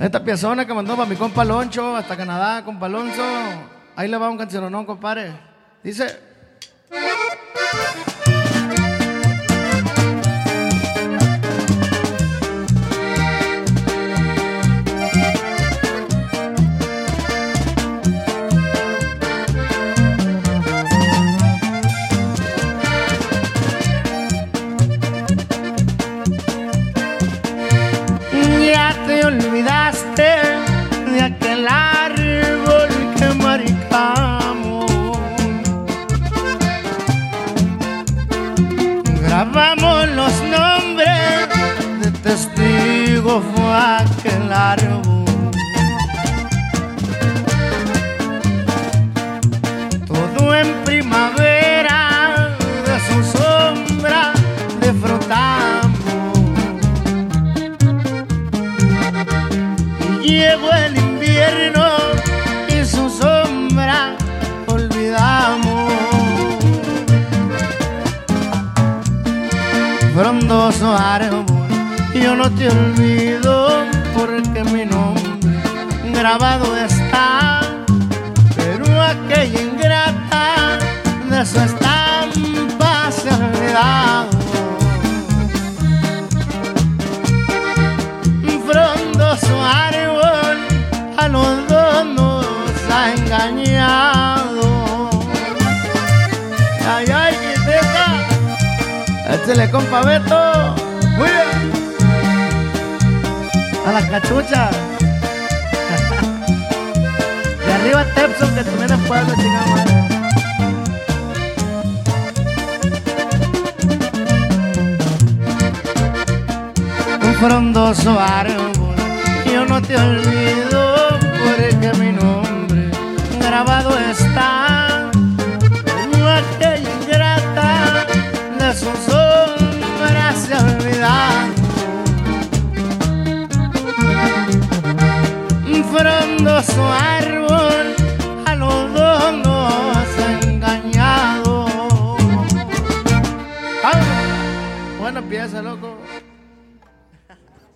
Esta piezona que mandó para mi compa Loncho, hasta Canadá, compa Alonso. Ahí le va un canciononón, compadre. Dice. Te olvidaste de aquel árbol que marcamos. Grabamos los nombres de testigos fue aquel árbol. Todo en primavera de su sombra disfrutamos. Y llegó el invierno y su sombra olvidamos. Frondoso árbol, yo no te olvido porque mi nombre grabado está. Pero aquella ingrata de su estampa engañado. Ay, ay, quiteta. Échale, compa Beto. Muy. A la cachucha. De arriba Tepson, que también es pueblo, chingada frondoso árbol. Yo no te olvido frondoso árbol a los dos nos ha engañado. ¡Ah! Buena pieza, loco.